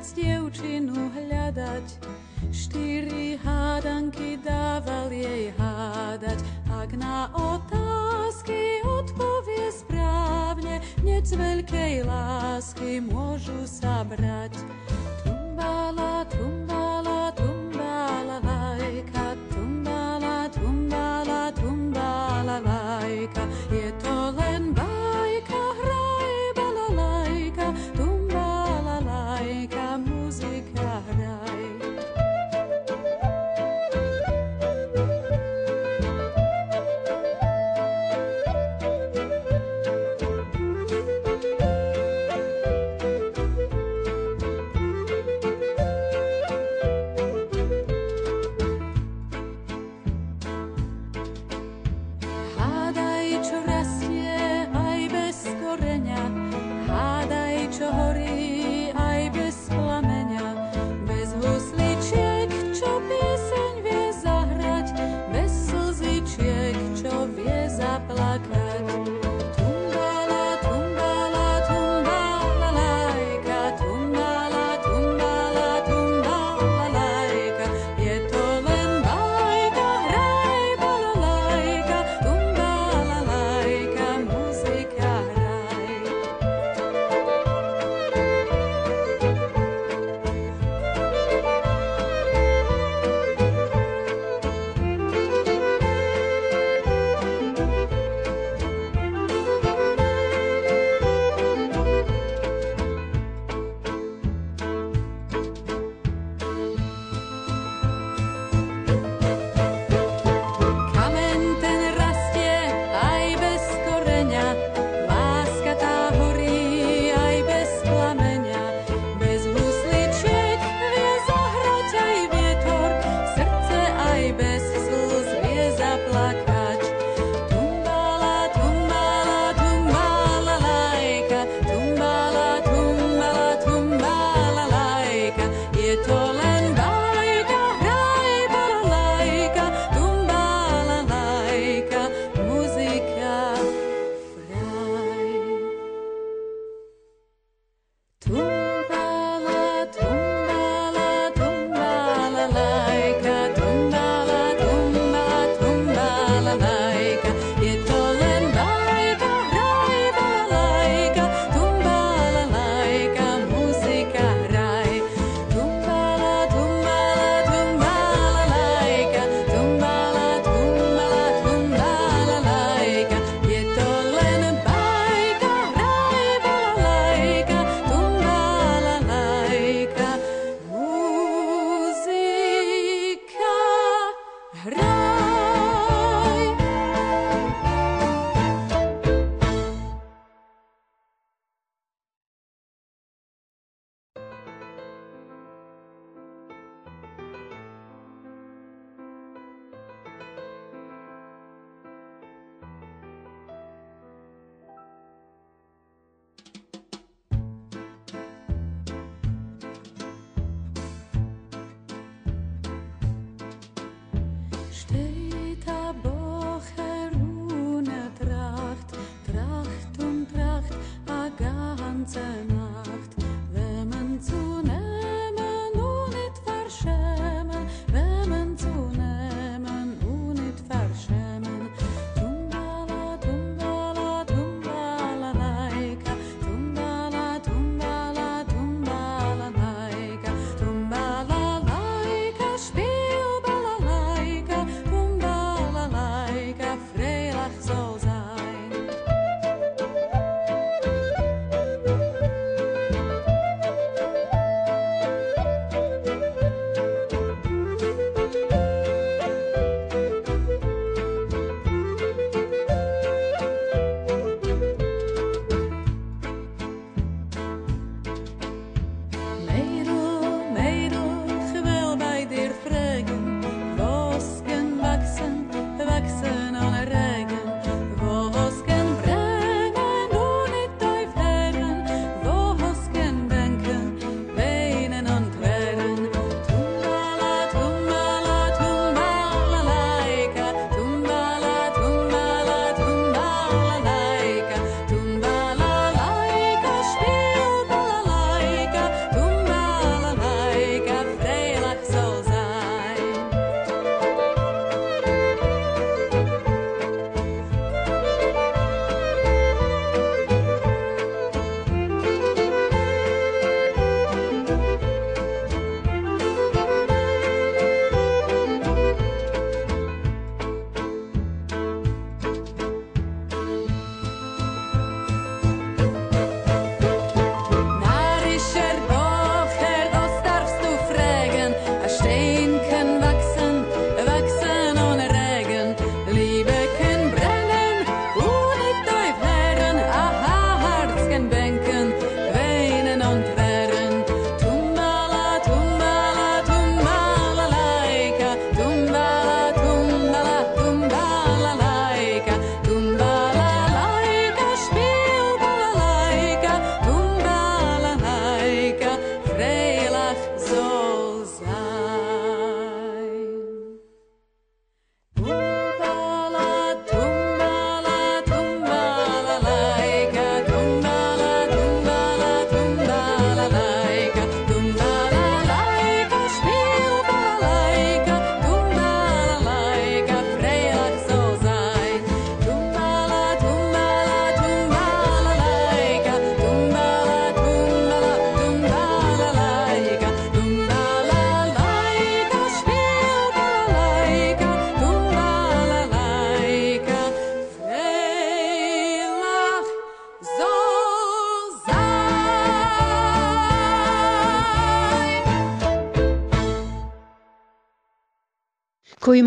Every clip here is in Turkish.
chlapec dievčinu hľadať. Štyri hádanky dával jej hádať. Ak na otázky odpovie správne, hneď z veľkej lásky môžu sa brať.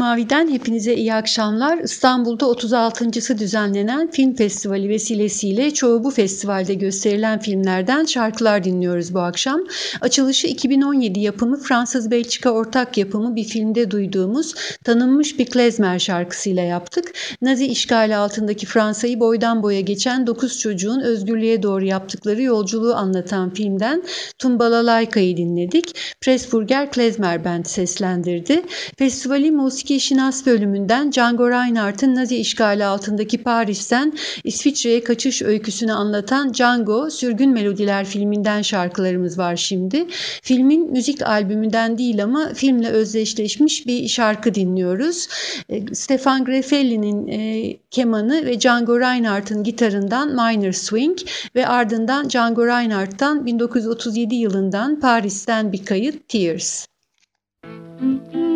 Mavi'den hepinize iyi akşamlar. İstanbul'da 36.sı düzenlenen film festivali vesilesiyle çoğu bu festivalde gösterilen filmlerden şarkılar dinliyoruz bu akşam. Açılışı 2017 yapımı Fransız-Belçika ortak yapımı bir filmde duyduğumuz tanınmış bir klezmer şarkısıyla yaptık. Nazi işgali altındaki Fransa'yı boydan boya geçen 9 çocuğun özgürlüğe doğru yaptıkları yolculuğu anlatan filmden Tumbalalayka'yı dinledik. Pressburger Klezmer Band seslendirdi. Festivalin Musiki Şinas bölümünden Django Reinhardt'ın Nazi işgali altındaki Paris'ten İsviçre'ye kaçış öyküsünü anlatan Django Sürgün Melodiler filminden şarkılarımız var şimdi. Filmin müzik albümünden değil ama filmle özdeşleşmiş bir şarkı dinliyoruz. E, Stefan Grefelli'nin e, kemanı ve Django Reinhardt'ın gitarından Minor Swing ve ardından Django Reinhardt'tan 1937 yılından Paris'ten bir kayıt Tears. Müzik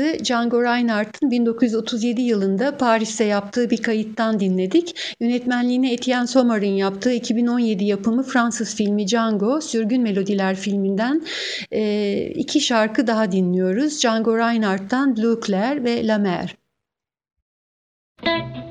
şarkımızı Django Reinhardt'ın 1937 yılında Paris'te yaptığı bir kayıttan dinledik. Yönetmenliğini Etienne Sommar'ın yaptığı 2017 yapımı Fransız filmi Django, Sürgün Melodiler filminden e, iki şarkı daha dinliyoruz. Django Reinhardt'tan Blue Claire ve La Mer. Müzik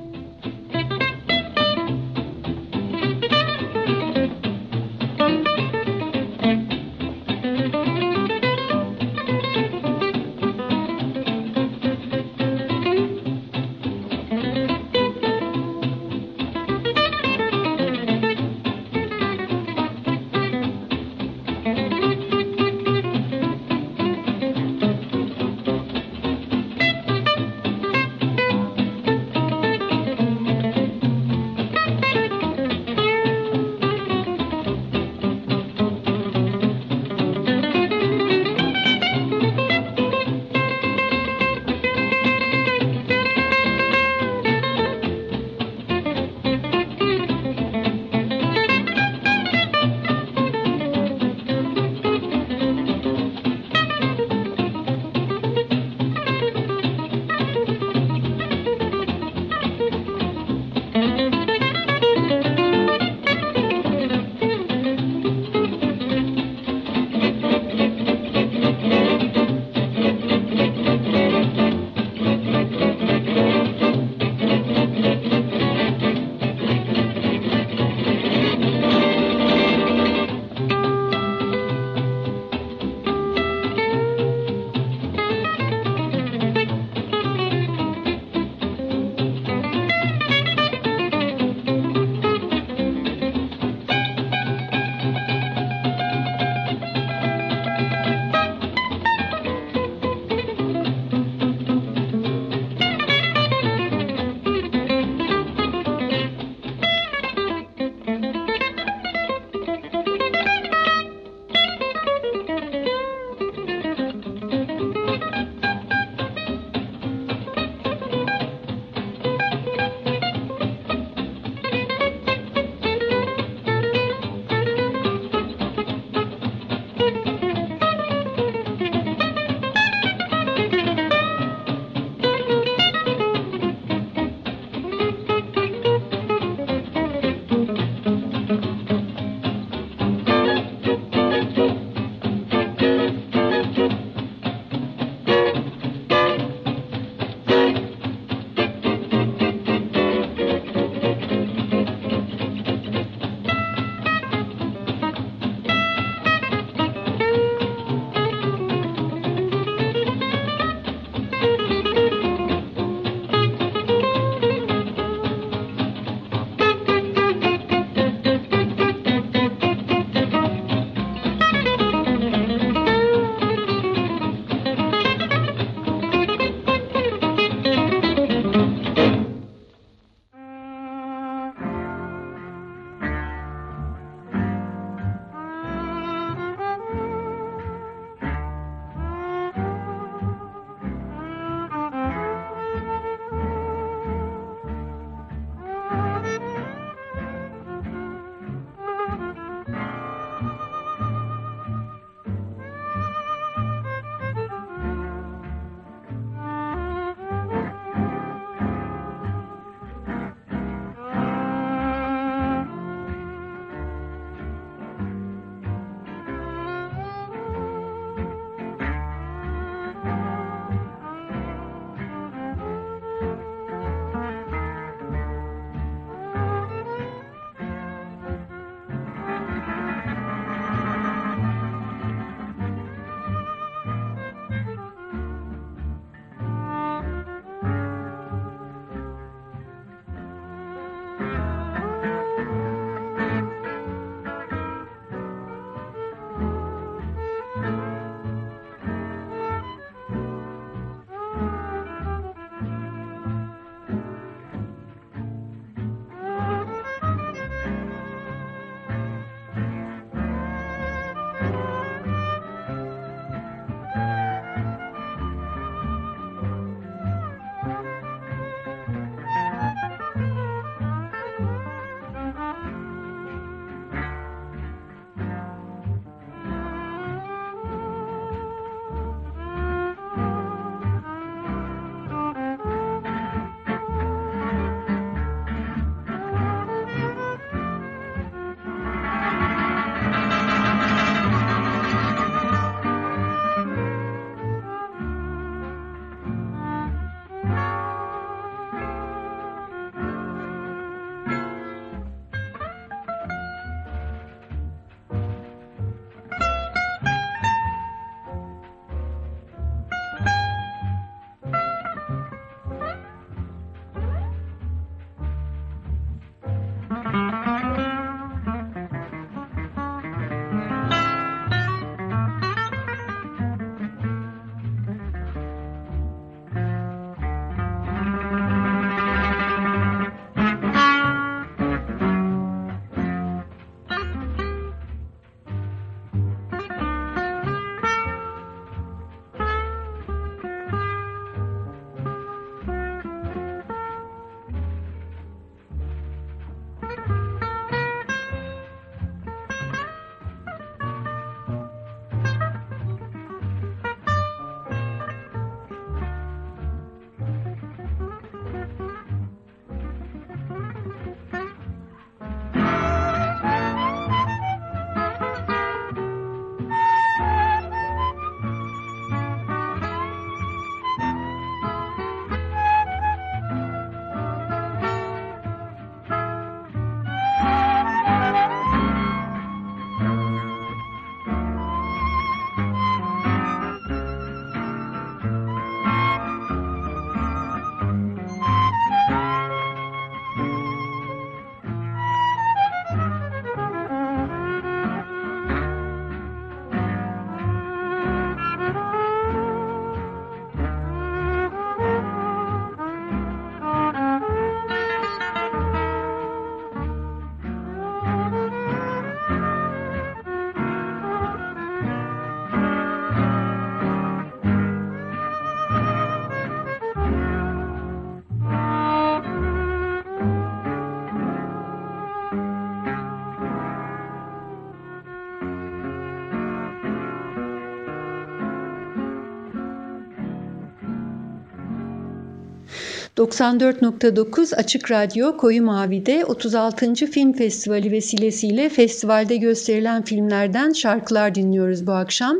94.9 Açık Radyo Koyu Mavi'de 36. Film Festivali vesilesiyle festivalde gösterilen filmlerden şarkılar dinliyoruz bu akşam.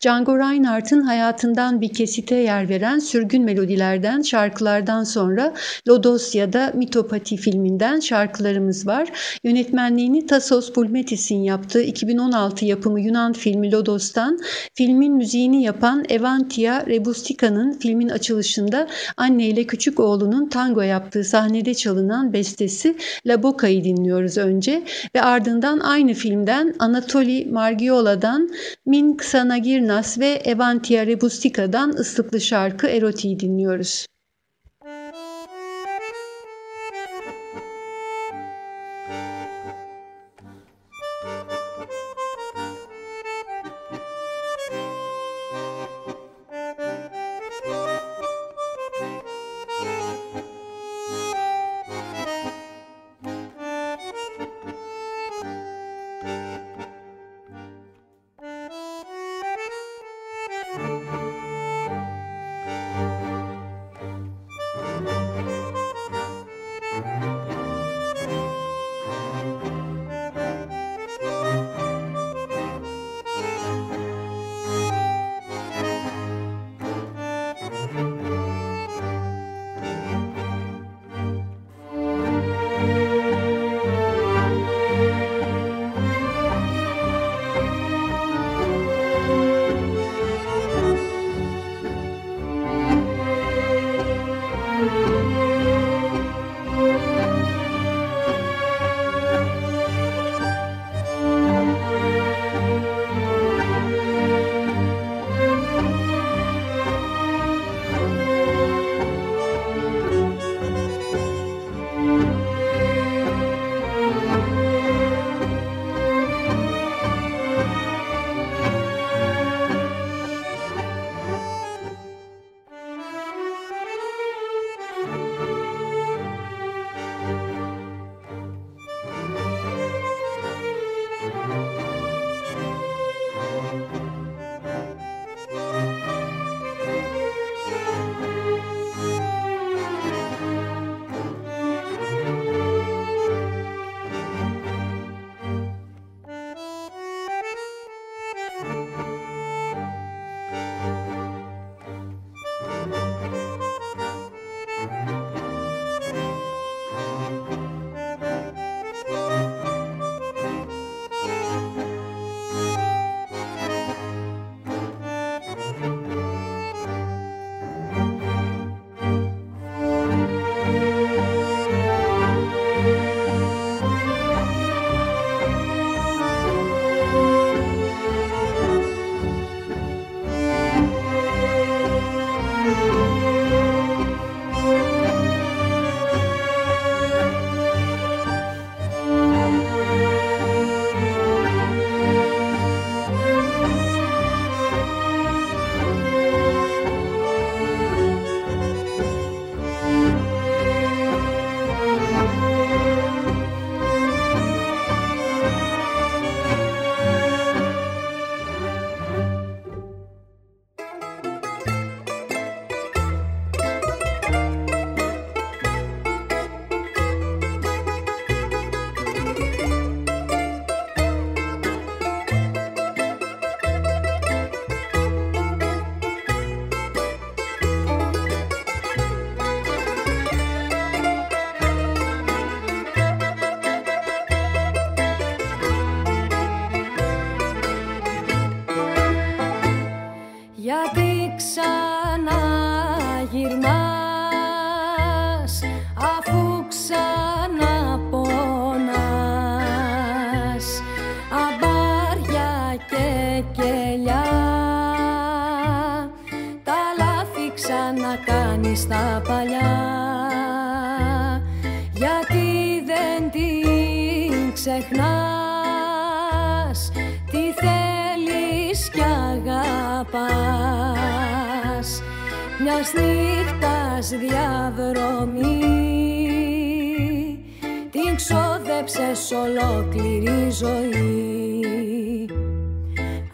Django Reinhardt'ın hayatından bir kesite yer veren sürgün melodilerden şarkılardan sonra Lodos ya da Mitopati filminden şarkılarımız var. Yönetmenliğini Tasos Bulmetis'in yaptığı 2016 yapımı Yunan filmi Lodos'tan filmin müziğini yapan Evantia Rebustica'nın filmin açılışında anne ile küçük oğlunun tango yaptığı sahnede çalınan bestesi La Boca'yı dinliyoruz önce ve ardından aynı filmden Anatoli Margiola'dan Min Xanagirnas ve Evantia Rebustica'dan ıslıklı şarkı Eroti'yi dinliyoruz.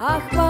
Αχ,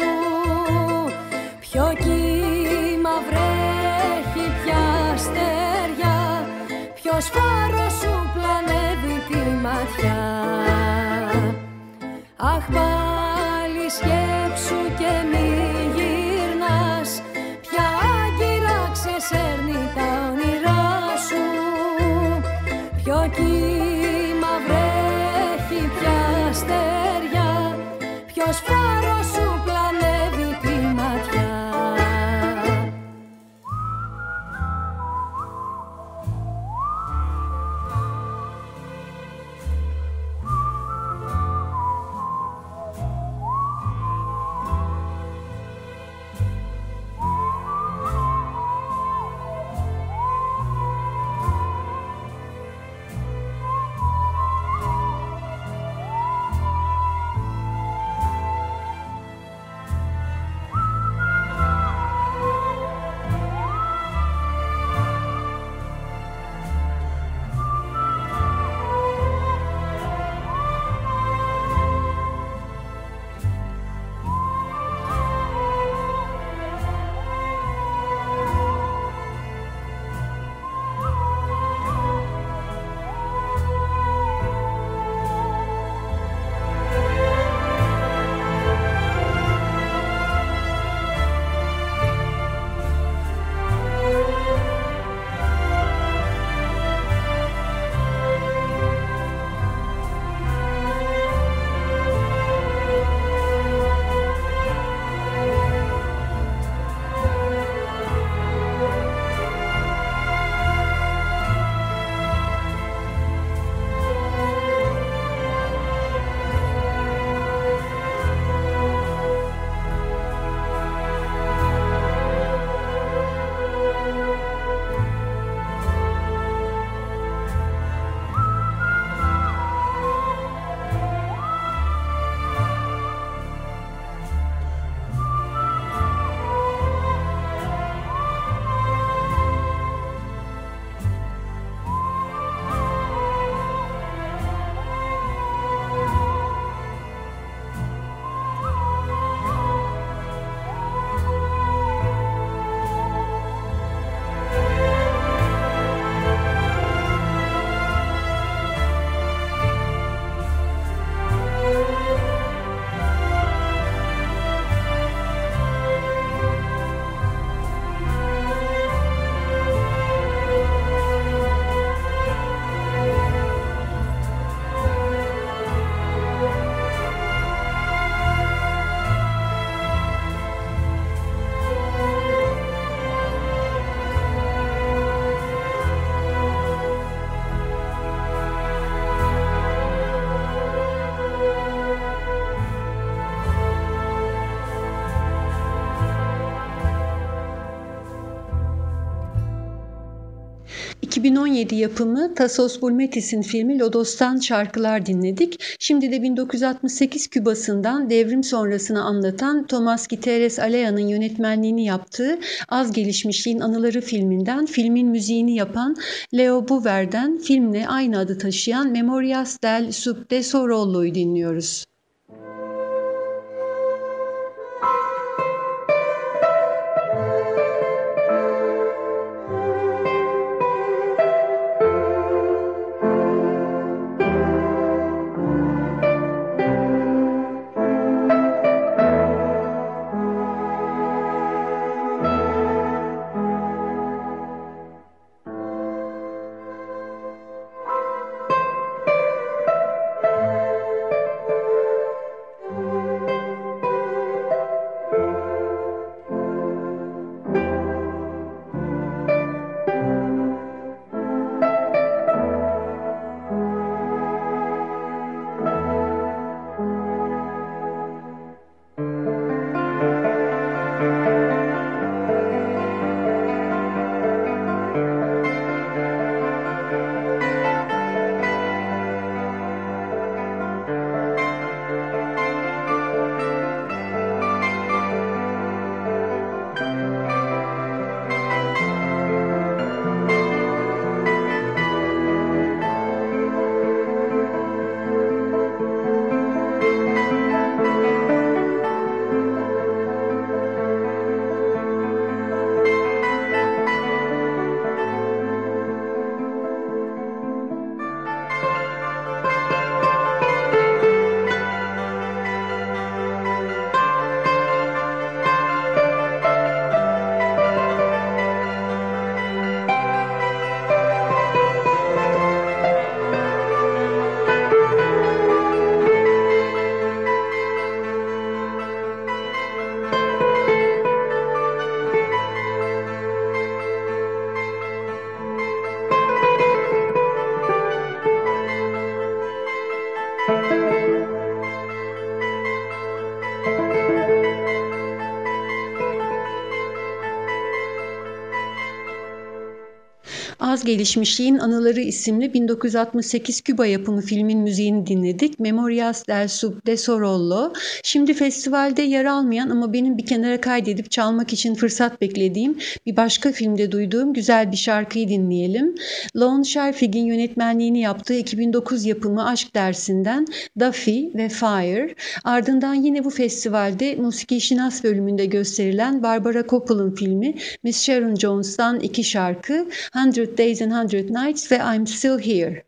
σου. Πιο κοινό ...2017 yapımı Tasos Bulmetis'in filmi Lodos'tan şarkılar dinledik. Şimdi de 1968 Küba'sından devrim sonrasını anlatan Thomas Giteres Alea'nın yönetmenliğini yaptığı Az Gelişmişliğin Anıları filminden filmin müziğini yapan Leo Buver'den filmle aynı adı taşıyan Memorias del Subtesorollo'yu dinliyoruz. Gelişmişliğin Anıları isimli 1968 Küba yapımı filmin müziğini dinledik. Memorias del Sub de Sorollo. Şimdi festivalde yer almayan ama benim bir kenara kaydedip çalmak için fırsat beklediğim bir başka filmde duyduğum güzel bir şarkıyı dinleyelim. Lon Scherfig'in yönetmenliğini yaptığı 2009 yapımı Aşk dersinden Duffy ve Fire. Ardından yine bu festivalde musiki şinas bölümünde gösterilen Barbara Koppel'ın filmi Miss Sharon Jones'tan iki şarkı Hundred Days and Hundred Nights ve I'm Still Here.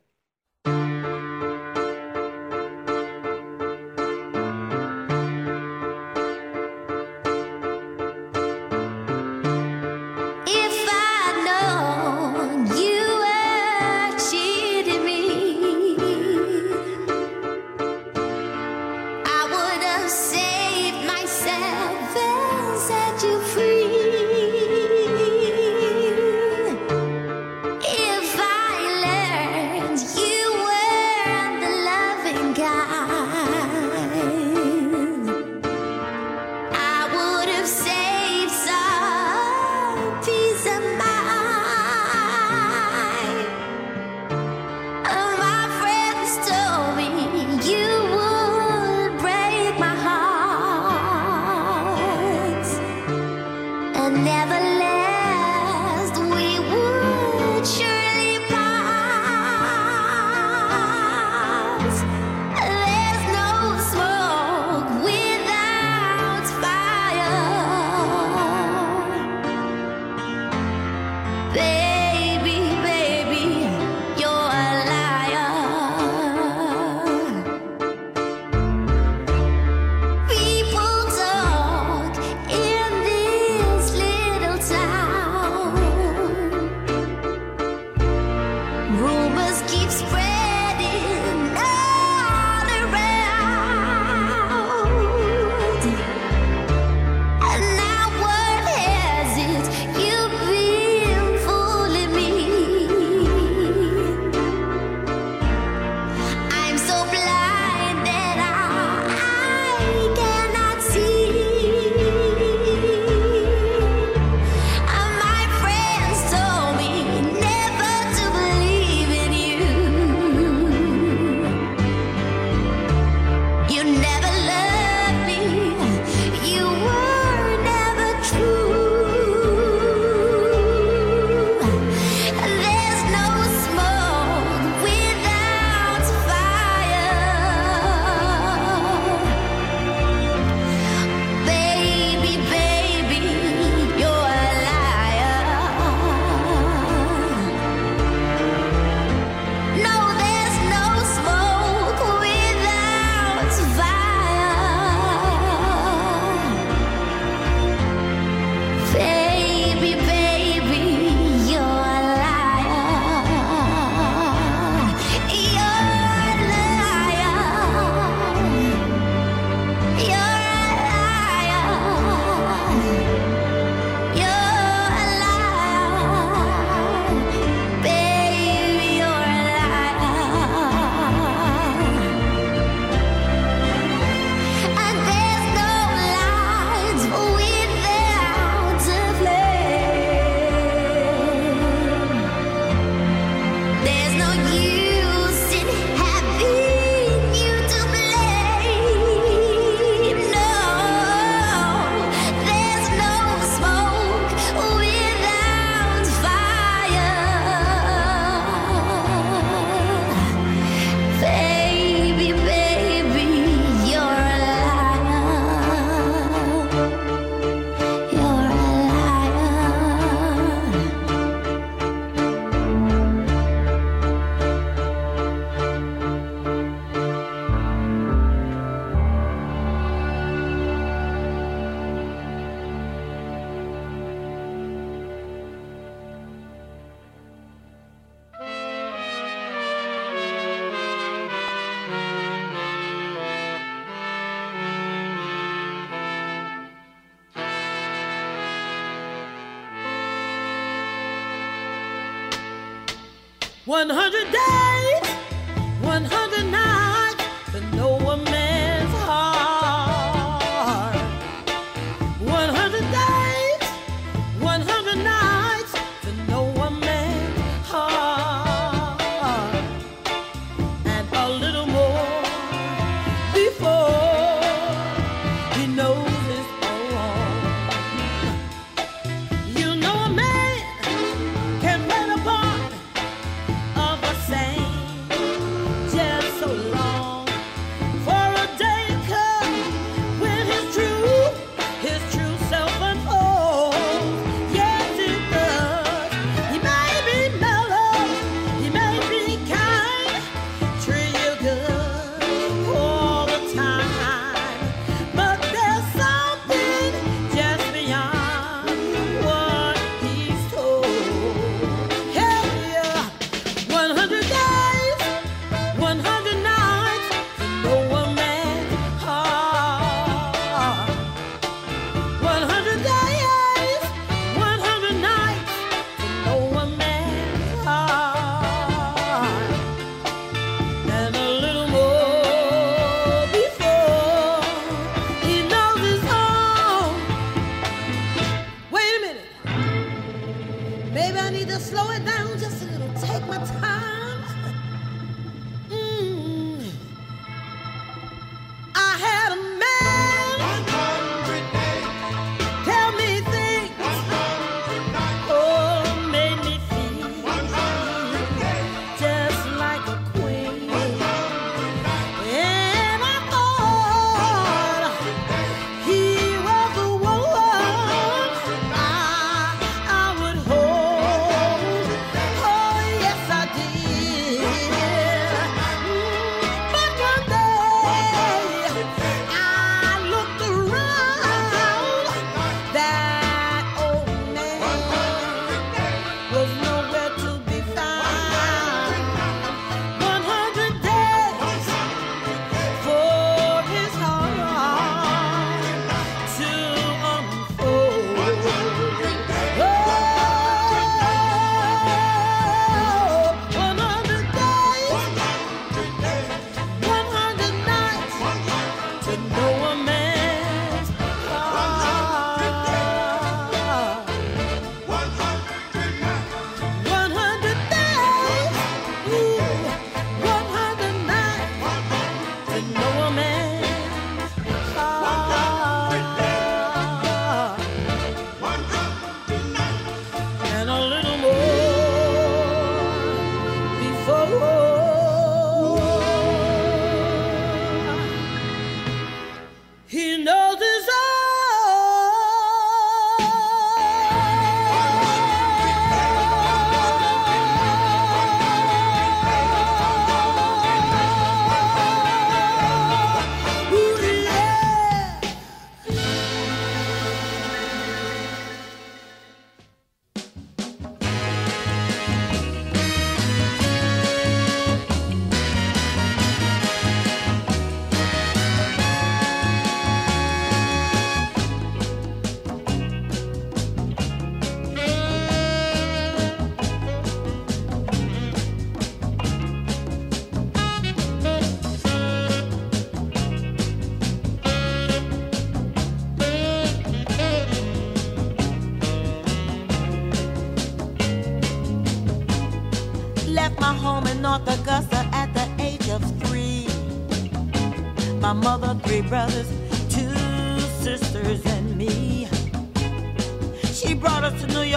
100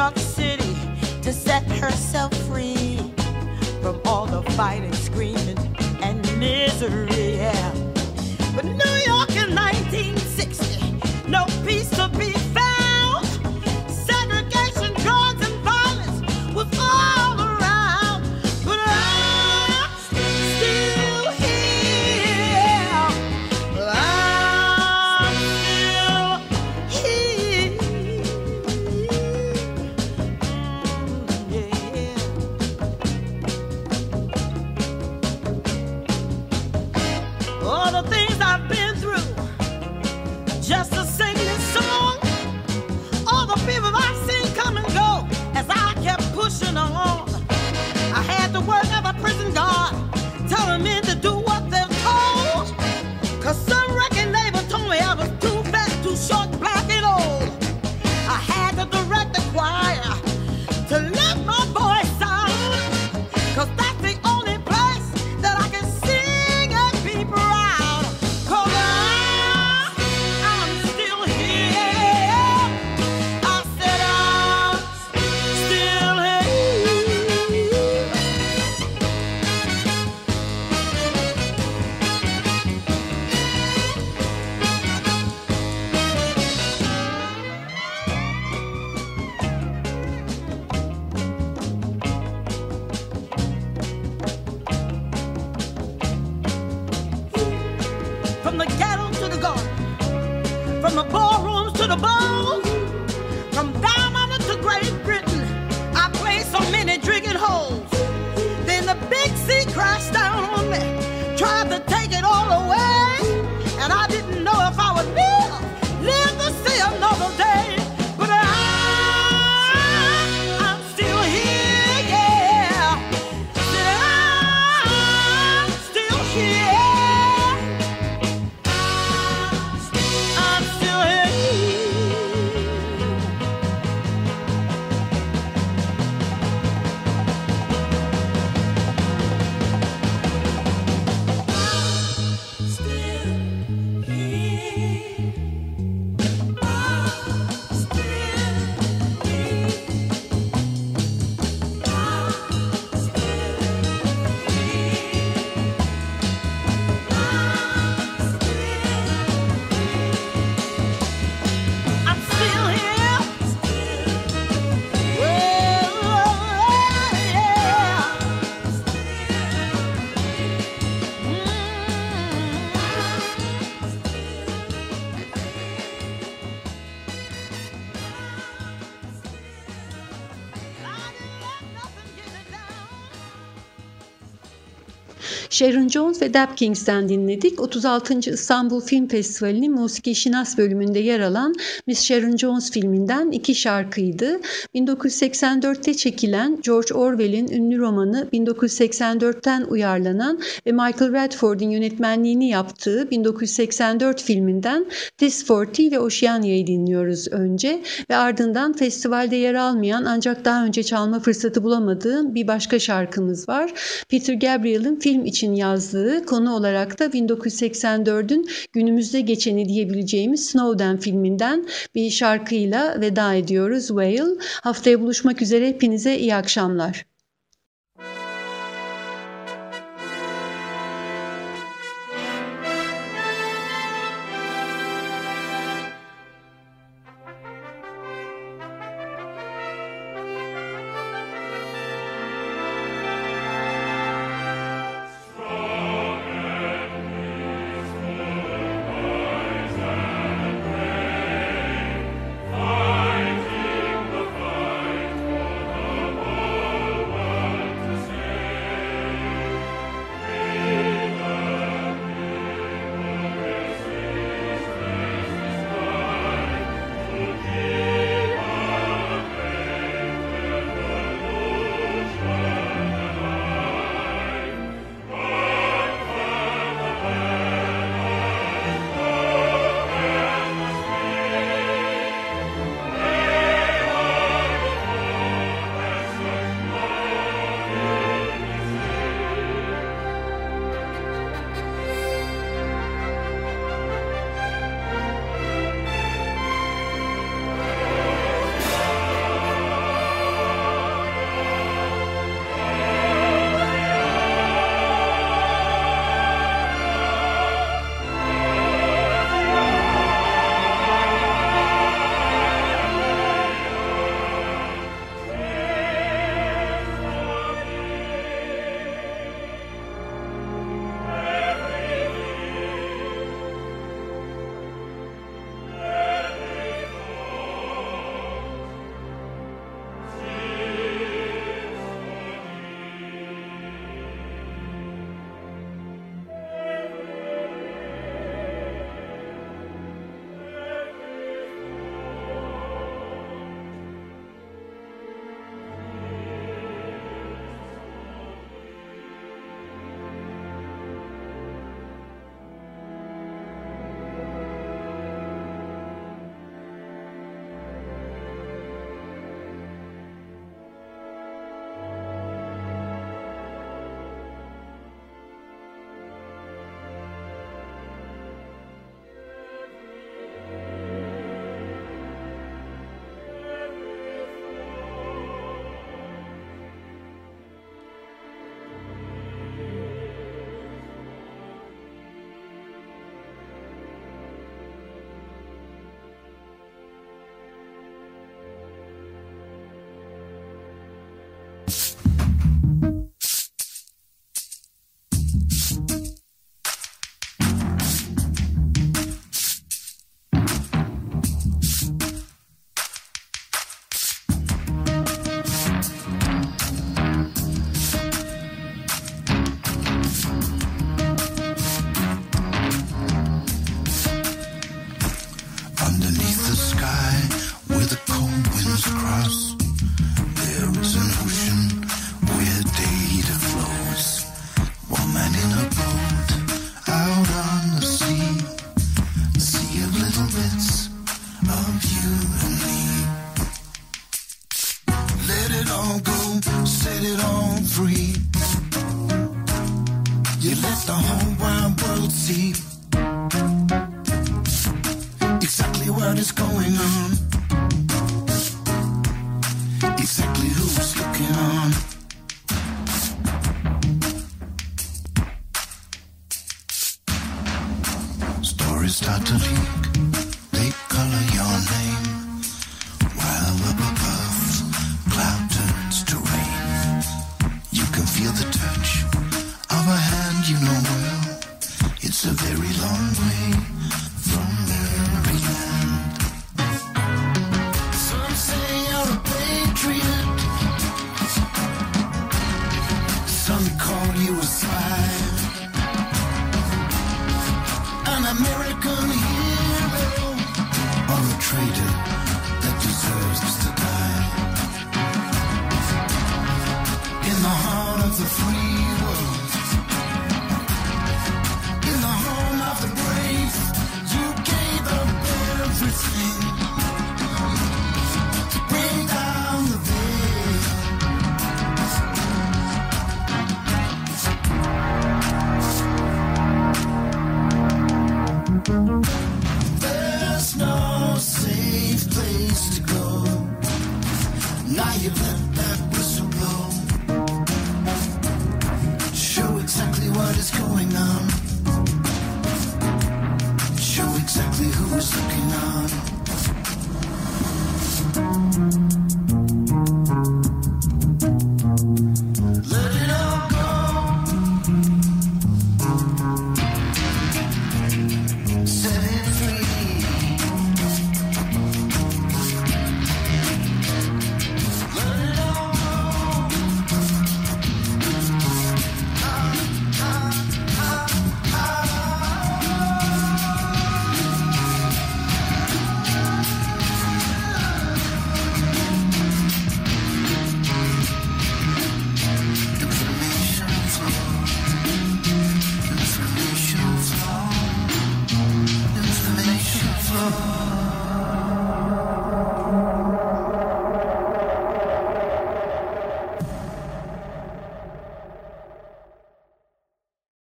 York City to set herself free from all the fighting, screaming, and misery. Yeah. From the ghetto to the garden, from the ballrooms to the ball, Sharon Jones ve Dap Kings'ten dinledik. 36. İstanbul Film Festivali'nin Musiki Şinas bölümünde yer alan Miss Sharon Jones filminden iki şarkıydı. 1984'te çekilen George Orwell'in ünlü romanı 1984'ten uyarlanan ve Michael Radford'un yönetmenliğini yaptığı 1984 filminden This 40 ve Oceania'yı dinliyoruz önce ve ardından festivalde yer almayan ancak daha önce çalma fırsatı bulamadığım bir başka şarkımız var. Peter Gabriel'in film için yazdığı konu olarak da 1984'ün günümüzde geçeni diyebileceğimiz Snowden filminden bir şarkıyla veda ediyoruz Whale. Haftaya buluşmak üzere hepinize iyi akşamlar.